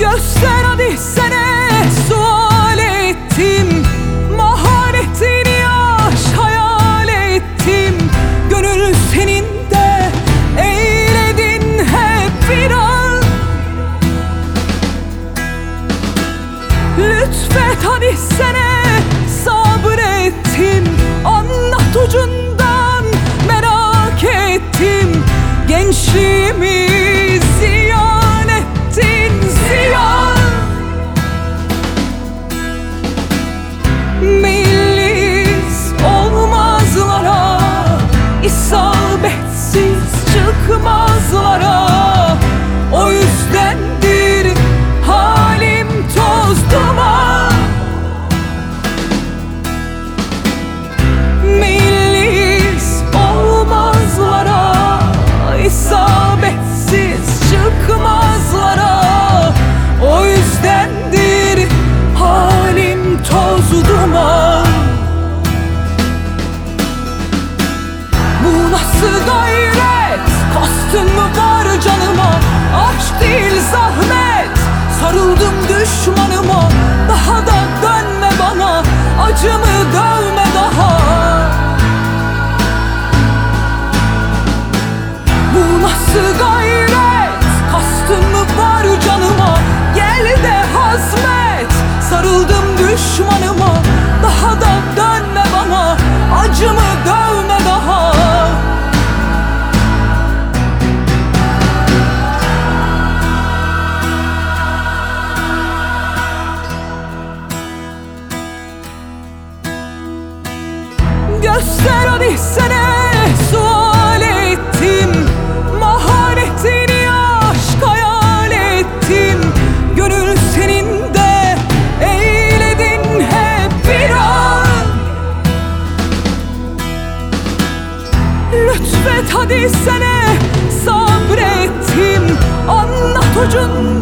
Göster hadi sene. Sual ettim Maharetini aş hayal ettim. Gönül senin de eyledin hep bir an Lütfet hadi sene. Nasıl gayret? Kastın mı var canıma? Aşk değil zahmet. Lütfet hadi sene sabrettim Anlat ucunda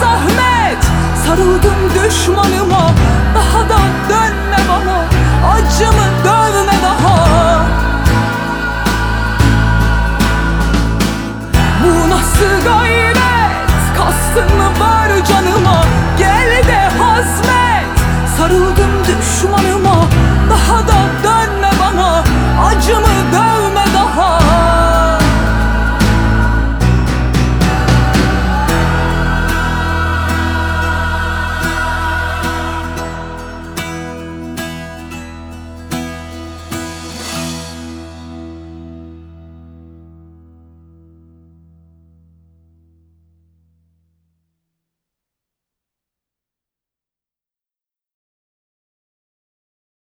zahmet. Sarıldım düşmanıma